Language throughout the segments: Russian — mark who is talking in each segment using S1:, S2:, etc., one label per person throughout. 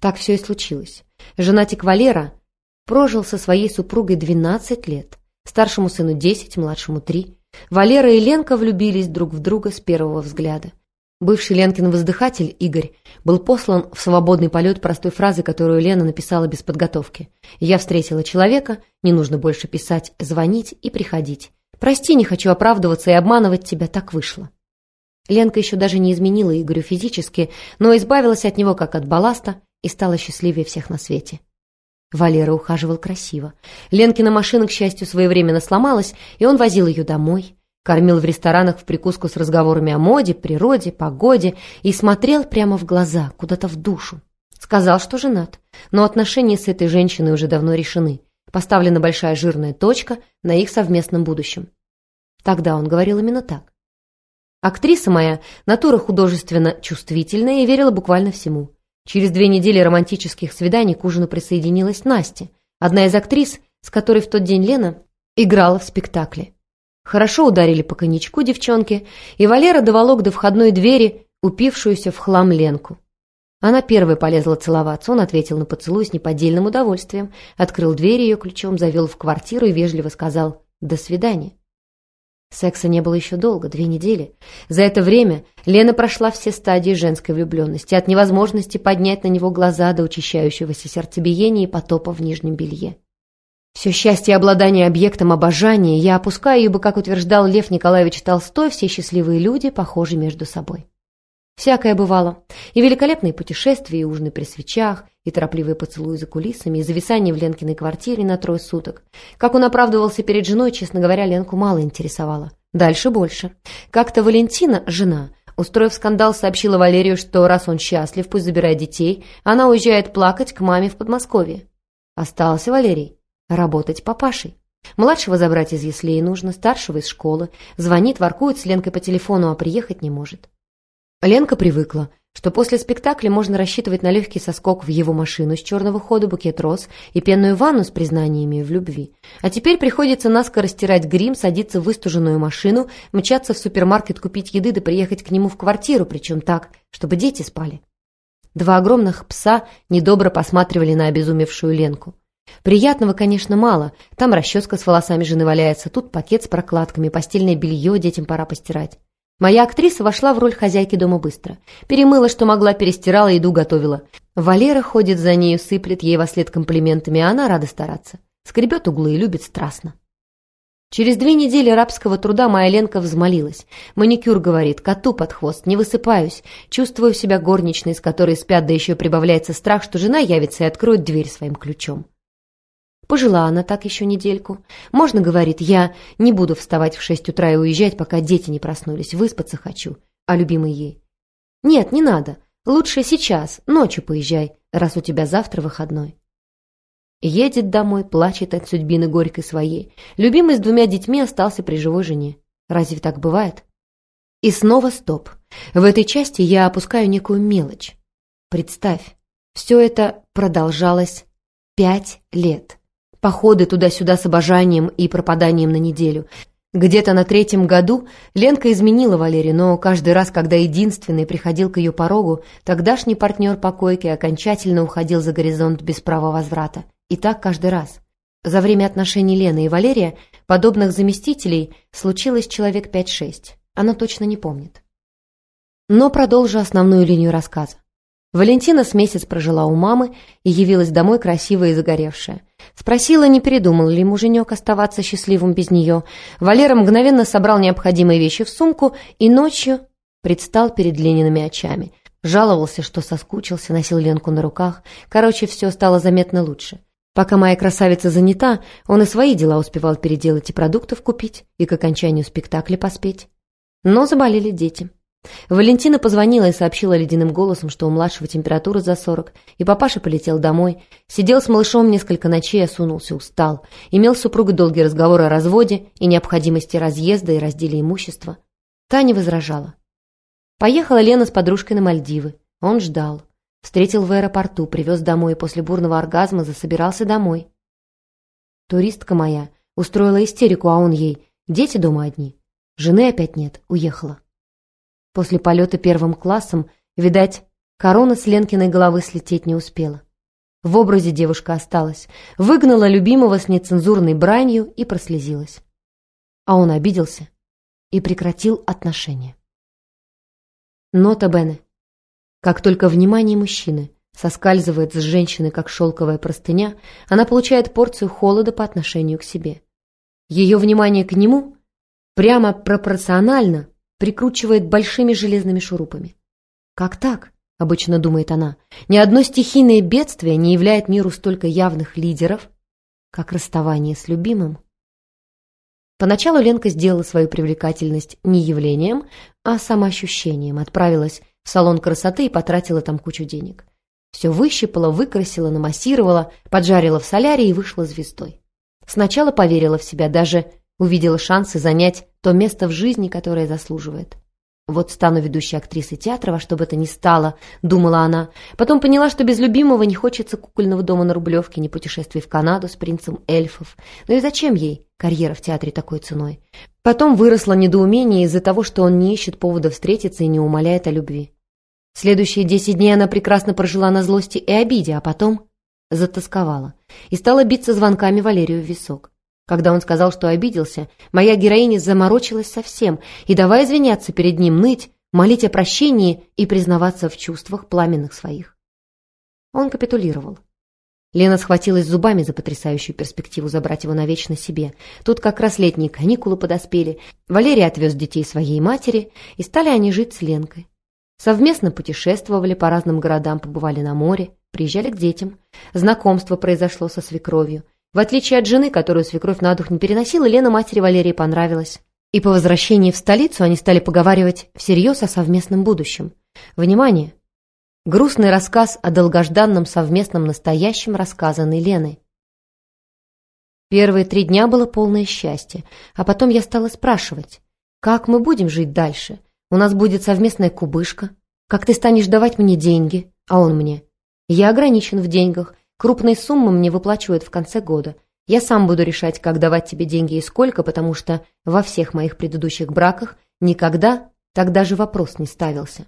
S1: Так все и случилось. Женатик Валера прожил со своей супругой 12 лет. Старшему сыну 10, младшему 3. Валера и Ленка влюбились друг в друга с первого взгляда. Бывший Ленкин воздыхатель Игорь был послан в свободный полет простой фразы, которую Лена написала без подготовки. «Я встретила человека, не нужно больше писать, звонить и приходить. Прости, не хочу оправдываться и обманывать тебя, так вышло». Ленка еще даже не изменила Игорю физически, но избавилась от него как от балласта и стала счастливее всех на свете. Валера ухаживал красиво. Ленкина машина, к счастью, своевременно сломалась, и он возил ее домой, кормил в ресторанах в прикуску с разговорами о моде, природе, погоде и смотрел прямо в глаза, куда-то в душу. Сказал, что женат, но отношения с этой женщиной уже давно решены. Поставлена большая жирная точка на их совместном будущем. Тогда он говорил именно так. Актриса моя, натура художественно чувствительная и верила буквально всему. Через две недели романтических свиданий к ужину присоединилась Настя, одна из актрис, с которой в тот день Лена играла в спектакле. Хорошо ударили по коньячку девчонки, и Валера доволок до входной двери упившуюся в хлам Ленку. Она первой полезла целоваться, он ответил на поцелуй с неподдельным удовольствием, открыл дверь ее ключом, завел в квартиру и вежливо сказал «до свидания». Секса не было еще долго, две недели. За это время Лена прошла все стадии женской влюбленности, от невозможности поднять на него глаза до учащающегося сердцебиения и потопа в нижнем белье. Все счастье и обладание объектом обожания я опускаю, ибо, как утверждал Лев Николаевич Толстой, все счастливые люди похожи между собой. Всякое бывало. И великолепные путешествия, и ужины при свечах, и торопливые поцелуи за кулисами, и зависание в Ленкиной квартире на трое суток. Как он оправдывался перед женой, честно говоря, Ленку мало интересовало. Дальше больше. Как-то Валентина, жена, устроив скандал, сообщила Валерию, что раз он счастлив, пусть забирает детей, она уезжает плакать к маме в Подмосковье. Остался Валерий работать папашей. Младшего забрать из яслей нужно, старшего из школы. Звонит, воркует с Ленкой по телефону, а приехать не может. Ленка привыкла, что после спектакля можно рассчитывать на легкий соскок в его машину с черного хода, букет роз и пенную ванну с признаниями в любви. А теперь приходится наскоро стирать грим, садиться в выстуженную машину, мчаться в супермаркет купить еды да приехать к нему в квартиру, причем так, чтобы дети спали. Два огромных пса недобро посматривали на обезумевшую Ленку. Приятного, конечно, мало. Там расческа с волосами жены валяется, тут пакет с прокладками, постельное белье детям пора постирать. Моя актриса вошла в роль хозяйки дома быстро. Перемыла, что могла, перестирала, еду готовила. Валера ходит за нею, сыплет ей во след комплиментами, а она рада стараться. Скребет углы и любит страстно. Через две недели рабского труда моя Ленка взмолилась. Маникюр говорит, коту под хвост, не высыпаюсь. Чувствую себя горничной, с которой спят, да еще прибавляется страх, что жена явится и откроет дверь своим ключом. Пожила она так еще недельку. Можно, говорит, я не буду вставать в шесть утра и уезжать, пока дети не проснулись. Выспаться хочу. А любимый ей. Нет, не надо. Лучше сейчас, ночью поезжай, раз у тебя завтра выходной. Едет домой, плачет от судьбины горькой своей. Любимый с двумя детьми остался при живой жене. Разве так бывает? И снова стоп. В этой части я опускаю некую мелочь. Представь, все это продолжалось пять лет. Походы туда-сюда с обожанием и пропаданием на неделю. Где-то на третьем году Ленка изменила Валере, но каждый раз, когда единственный приходил к ее порогу, тогдашний партнер по койке окончательно уходил за горизонт без права возврата. И так каждый раз. За время отношений Лены и Валерия подобных заместителей случилось человек 5-6. Она точно не помнит. Но продолжу основную линию рассказа. Валентина с месяц прожила у мамы и явилась домой красивая и загоревшая. Спросила, не передумал ли муженек оставаться счастливым без нее. Валера мгновенно собрал необходимые вещи в сумку и ночью предстал перед Лениными очами. Жаловался, что соскучился, носил Ленку на руках. Короче, все стало заметно лучше. Пока моя красавица занята, он и свои дела успевал переделать и продуктов купить, и к окончанию спектакля поспеть. Но заболели дети. Валентина позвонила и сообщила ледяным голосом, что у младшего температура за сорок, и папаша полетел домой. Сидел с малышом несколько ночей, осунулся, устал. Имел с супругой долгий разговор о разводе и необходимости разъезда и разделе имущества. Та не возражала. Поехала Лена с подружкой на Мальдивы. Он ждал. Встретил в аэропорту, привез домой и после бурного оргазма засобирался домой. Туристка моя устроила истерику, а он ей «Дети дома одни. Жены опять нет, уехала». После полета первым классом, видать, Корона с Ленкиной головы слететь не успела. В образе девушка осталась, выгнала любимого с нецензурной бранью и прослезилась. А он обиделся и прекратил отношения. Нота Бене. Как только внимание мужчины соскальзывает с женщины, как шелковая простыня, она получает порцию холода по отношению к себе. Ее внимание к нему прямо пропорционально прикручивает большими железными шурупами. Как так? — обычно думает она, — ни одно стихийное бедствие не являет миру столько явных лидеров, как расставание с любимым. Поначалу Ленка сделала свою привлекательность не явлением, а самоощущением, отправилась в салон красоты и потратила там кучу денег. Все выщипала, выкрасила, намассировала, поджарила в солярии и вышла звездой. Сначала поверила в себя, даже увидела шансы занять то место в жизни, которое заслуживает. «Вот стану ведущей актрисой театра во что бы то ни стало», — думала она. Потом поняла, что без любимого не хочется кукольного дома на Рублевке, ни путешествий в Канаду с принцем эльфов. Ну и зачем ей карьера в театре такой ценой? Потом выросло недоумение из-за того, что он не ищет повода встретиться и не умоляет о любви. Следующие десять дней она прекрасно прожила на злости и обиде, а потом затасковала и стала биться звонками Валерию в висок. Когда он сказал, что обиделся, моя героиня заморочилась совсем, и давай извиняться перед ним, ныть, молить о прощении и признаваться в чувствах пламенных своих. Он капитулировал. Лена схватилась зубами за потрясающую перспективу забрать его навечно себе. Тут как раз летние каникулы подоспели. Валерий отвез детей своей матери, и стали они жить с Ленкой. Совместно путешествовали по разным городам, побывали на море, приезжали к детям. Знакомство произошло со свекровью – в отличие от жены, которую свекровь на дух не переносила, Лена матери Валерии понравилась. И по возвращении в столицу они стали поговаривать всерьез о совместном будущем. Внимание! Грустный рассказ о долгожданном совместном настоящем, рассказанный Леной. Первые три дня было полное счастье, а потом я стала спрашивать, как мы будем жить дальше? У нас будет совместная кубышка. Как ты станешь давать мне деньги, а он мне? Я ограничен в деньгах, Крупные суммы мне выплачивают в конце года. Я сам буду решать, как давать тебе деньги и сколько, потому что во всех моих предыдущих браках никогда так даже вопрос не ставился.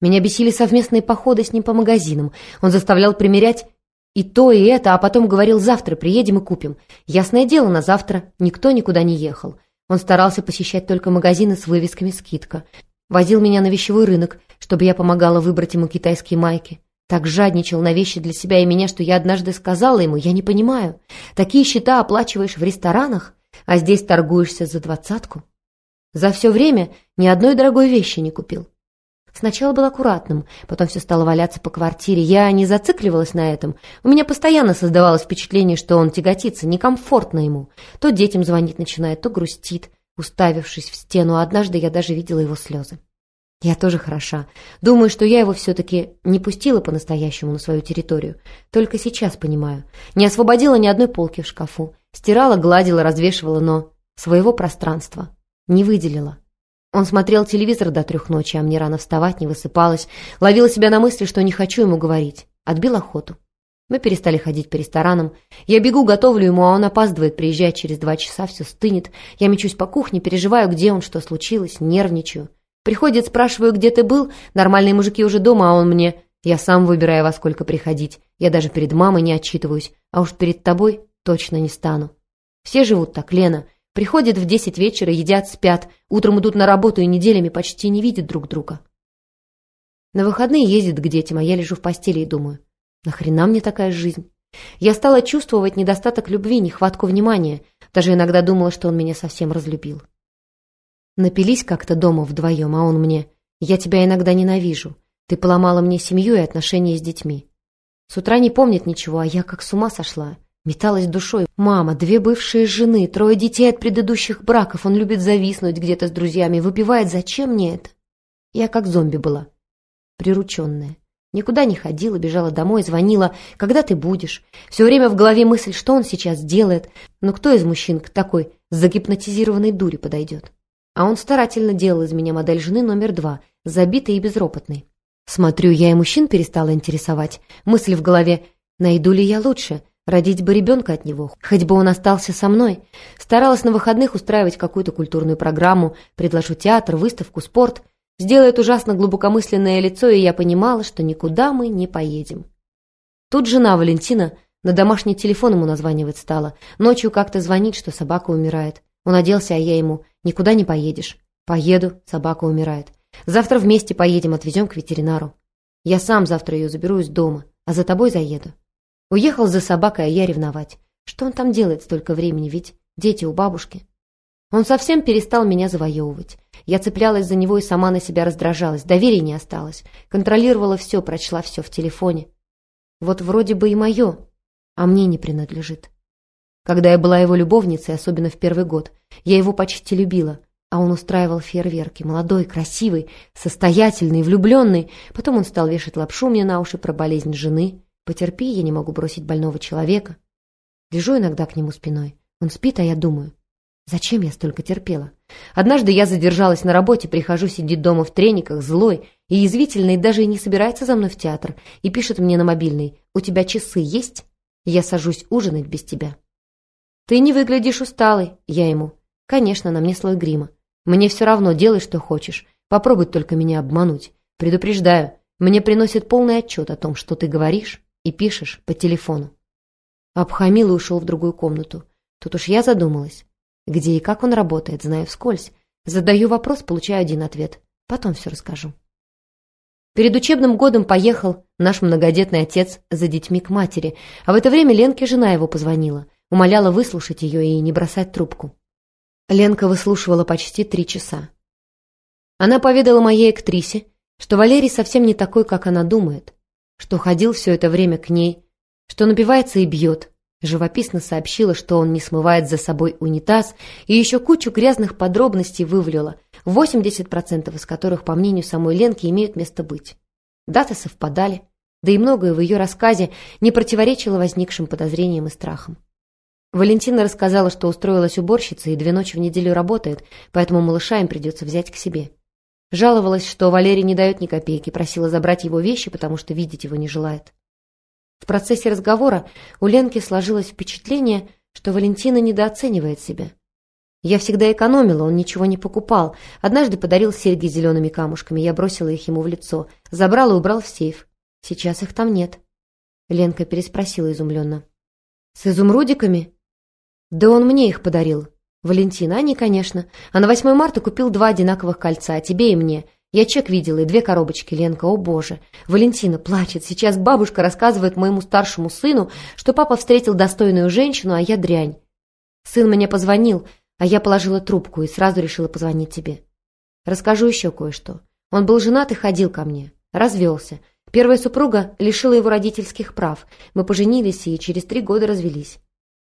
S1: Меня бесили совместные походы с ним по магазинам. Он заставлял примерять и то, и это, а потом говорил, завтра приедем и купим. Ясное дело, на завтра никто никуда не ехал. Он старался посещать только магазины с вывесками «скидка». Возил меня на вещевой рынок, чтобы я помогала выбрать ему китайские майки. Так жадничал на вещи для себя и меня, что я однажды сказала ему, я не понимаю, такие счета оплачиваешь в ресторанах, а здесь торгуешься за двадцатку. За все время ни одной дорогой вещи не купил. Сначала был аккуратным, потом все стало валяться по квартире. Я не зацикливалась на этом. У меня постоянно создавалось впечатление, что он тяготится, некомфортно ему. То детям звонить начинает, то грустит, уставившись в стену. Однажды я даже видела его слезы. Я тоже хороша. Думаю, что я его все-таки не пустила по-настоящему на свою территорию. Только сейчас понимаю. Не освободила ни одной полки в шкафу. Стирала, гладила, развешивала, но своего пространства не выделила. Он смотрел телевизор до трех ночи, а мне рано вставать, не высыпалась. Ловила себя на мысли, что не хочу ему говорить. Отбил охоту. Мы перестали ходить по ресторанам. Я бегу, готовлю ему, а он опаздывает, приезжает через два часа, все стынет. Я мечусь по кухне, переживаю, где он, что случилось, нервничаю. Приходит, спрашиваю, где ты был, нормальные мужики уже дома, а он мне... Я сам выбираю, во сколько приходить. Я даже перед мамой не отчитываюсь, а уж перед тобой точно не стану. Все живут так, Лена. Приходят в десять вечера, едят, спят, утром идут на работу и неделями почти не видят друг друга. На выходные ездит к детям, а я лежу в постели и думаю, нахрена мне такая жизнь? Я стала чувствовать недостаток любви, нехватку внимания. Даже иногда думала, что он меня совсем разлюбил. Напились как-то дома вдвоем, а он мне «Я тебя иногда ненавижу. Ты поломала мне семью и отношения с детьми». С утра не помнит ничего, а я как с ума сошла. Металась душой. Мама, две бывшие жены, трое детей от предыдущих браков. Он любит зависнуть где-то с друзьями, выпивает. Зачем мне это? Я как зомби была. Прирученная. Никуда не ходила, бежала домой, звонила. Когда ты будешь? Все время в голове мысль, что он сейчас делает. Но кто из мужчин к такой загипнотизированной дуре подойдет? А он старательно делал из меня модель жены номер два, забитой и безропотной. Смотрю, я и мужчин перестала интересовать. Мысль в голове «найду ли я лучше?» Родить бы ребенка от него, хоть бы он остался со мной. Старалась на выходных устраивать какую-то культурную программу, предложу театр, выставку, спорт. сделает ужасно глубокомысленное лицо, и я понимала, что никуда мы не поедем. Тут жена Валентина на домашний телефон ему названивать стала. Ночью как-то звонит, что собака умирает. Он оделся, а я ему «Никуда не поедешь». «Поеду, собака умирает. Завтра вместе поедем, отвезем к ветеринару. Я сам завтра ее заберу из дома, а за тобой заеду». Уехал за собакой, а я ревновать. Что он там делает столько времени, ведь дети у бабушки. Он совсем перестал меня завоевывать. Я цеплялась за него и сама на себя раздражалась. Доверия не осталось. Контролировала все, прочла все в телефоне. Вот вроде бы и мое, а мне не принадлежит. Когда я была его любовницей, особенно в первый год, я его почти любила, а он устраивал фейерверки. Молодой, красивый, состоятельный, влюбленный. Потом он стал вешать лапшу мне на уши про болезнь жены. Потерпи, я не могу бросить больного человека. Лежу иногда к нему спиной. Он спит, а я думаю. Зачем я столько терпела? Однажды я задержалась на работе, прихожу, сидит дома в трениках, злой и язвительный, даже и не собирается за мной в театр, и пишет мне на мобильный «У тебя часы есть?» Я сажусь ужинать без тебя. «Ты не выглядишь усталой», я ему. «Конечно, на мне слой грима. Мне все равно, делай, что хочешь. Попробуй только меня обмануть. Предупреждаю, мне приносит полный отчет о том, что ты говоришь и пишешь по телефону». Обхамил и ушел в другую комнату. Тут уж я задумалась. Где и как он работает, знаю вскользь. Задаю вопрос, получаю один ответ. Потом все расскажу. Перед учебным годом поехал наш многодетный отец за детьми к матери, а в это время Ленке жена его позвонила, умоляла выслушать ее и не бросать трубку. Ленка выслушивала почти три часа. Она поведала моей актрисе, что Валерий совсем не такой, как она думает, что ходил все это время к ней, что напивается и бьет, Живописно сообщила, что он не смывает за собой унитаз, и еще кучу грязных подробностей вывалила, 80% из которых, по мнению самой Ленки, имеют место быть. Даты совпадали, да и многое в ее рассказе не противоречило возникшим подозрениям и страхам. Валентина рассказала, что устроилась уборщицей и две ночи в неделю работает, поэтому малыша им придется взять к себе. Жаловалась, что Валерий не дает ни копейки, просила забрать его вещи, потому что видеть его не желает. В процессе разговора у Ленки сложилось впечатление, что Валентина недооценивает себя. Я всегда экономила, он ничего не покупал. Однажды подарил серьги с зелеными камушками, я бросила их ему в лицо, забрал и убрал в сейф. Сейчас их там нет. Ленка переспросила изумленно. «С изумрудиками?» «Да он мне их подарил». «Валентина, они, конечно. А на 8 марта купил два одинаковых кольца, тебе и мне. Я чек видела и две коробочки, Ленка, о боже. Валентина плачет. Сейчас бабушка рассказывает моему старшему сыну, что папа встретил достойную женщину, а я дрянь. Сын мне позвонил, а я положила трубку и сразу решила позвонить тебе. Расскажу еще кое-что. Он был женат и ходил ко мне. Развелся. Первая супруга лишила его родительских прав. Мы поженились и через три года развелись.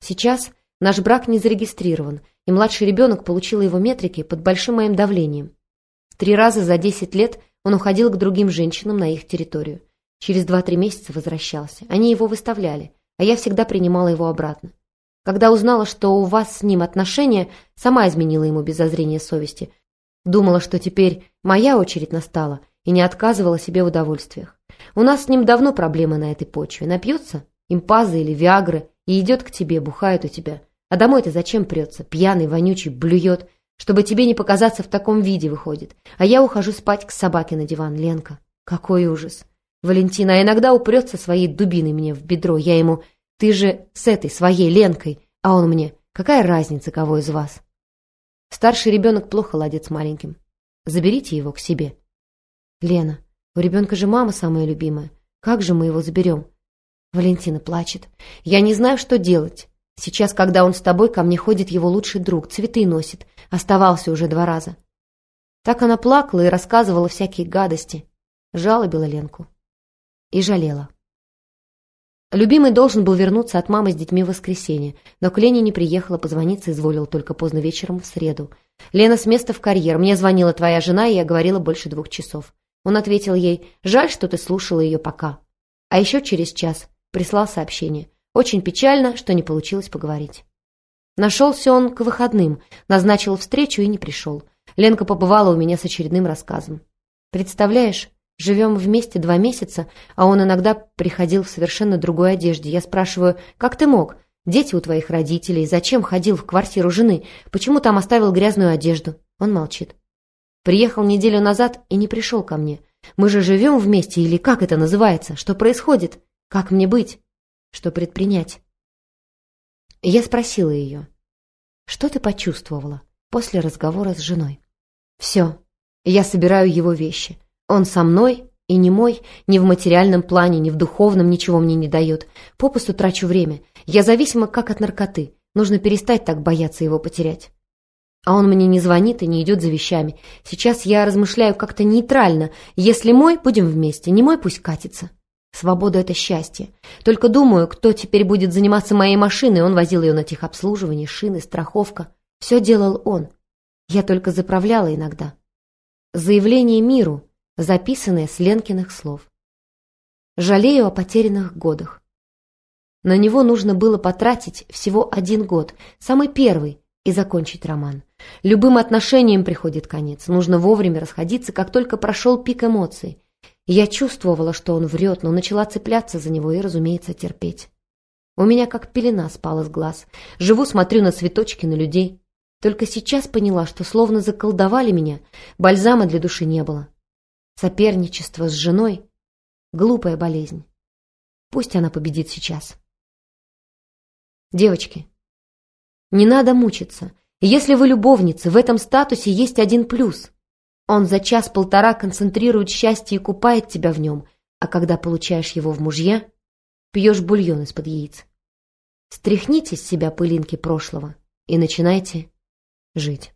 S1: Сейчас наш брак не зарегистрирован, и младший ребенок получил его метрики под большим моим давлением. Три раза за десять лет он уходил к другим женщинам на их территорию. Через два-три месяца возвращался. Они его выставляли, а я всегда принимала его обратно. Когда узнала, что у вас с ним отношения, сама изменила ему без зазрения совести. Думала, что теперь моя очередь настала, и не отказывала себе в удовольствиях. У нас с ним давно проблемы на этой почве. Напьется, импазы или виагры, и идет к тебе, бухает у тебя. А домой-то зачем прется? Пьяный, вонючий, блюет. Чтобы тебе не показаться в таком виде, выходит. А я ухожу спать к собаке на диван, Ленка. Какой ужас. Валентина, а иногда упрется своей дубиной мне в бедро. Я ему, ты же с этой своей Ленкой. А он мне, какая разница, кого из вас? Старший ребенок плохо ладит с маленьким. Заберите его к себе. Лена, у ребенка же мама самая любимая. Как же мы его заберем? Валентина плачет. Я не знаю, что делать. Сейчас, когда он с тобой, ко мне ходит его лучший друг, цветы носит. Оставался уже два раза. Так она плакала и рассказывала всякие гадости. Жалобила Ленку. И жалела. Любимый должен был вернуться от мамы с детьми в воскресенье, но к Лене не приехала, позвониться изволил только поздно вечером в среду. «Лена, с места в карьер. Мне звонила твоя жена, и я говорила больше двух часов». Он ответил ей, «Жаль, что ты слушала ее пока». А еще через час прислал сообщение. Очень печально, что не получилось поговорить. Нашелся он к выходным, назначил встречу и не пришел. Ленка побывала у меня с очередным рассказом. Представляешь, живем вместе два месяца, а он иногда приходил в совершенно другой одежде. Я спрашиваю, как ты мог? Дети у твоих родителей, зачем ходил в квартиру жены? Почему там оставил грязную одежду? Он молчит. Приехал неделю назад и не пришел ко мне. Мы же живем вместе, или как это называется? Что происходит? Как мне быть? Что предпринять? Я спросила ее, что ты почувствовала после разговора с женой? Все, я собираю его вещи. Он со мной и не мой, ни в материальном плане, ни в духовном ничего мне не дает. Попусту трачу время. Я зависима как от наркоты. Нужно перестать так бояться его потерять. А он мне не звонит и не идет за вещами. Сейчас я размышляю как-то нейтрально. Если мой, будем вместе. Не мой, пусть катится. Свобода — это счастье. Только думаю, кто теперь будет заниматься моей машиной. Он возил ее на техобслуживание, шины, страховка. Все делал он. Я только заправляла иногда. Заявление миру, записанное с Ленкиных слов. Жалею о потерянных годах. На него нужно было потратить всего один год, самый первый, и закончить роман. Любым отношениям приходит конец. Нужно вовремя расходиться, как только прошел пик эмоций. Я чувствовала, что он врет, но начала цепляться за него и, разумеется, терпеть. У меня как пелена спала с глаз. Живу, смотрю на цветочки, на людей. Только сейчас поняла, что словно заколдовали меня, бальзама для души не было. Соперничество с женой — глупая болезнь. Пусть она победит сейчас. Девочки, не надо мучиться. Если вы любовницы, в этом статусе есть один плюс. Он за час-полтора концентрирует счастье и купает тебя в нем, а когда получаешь его в мужья, пьешь бульон из-под яиц. Стряхните с себя пылинки прошлого и начинайте жить.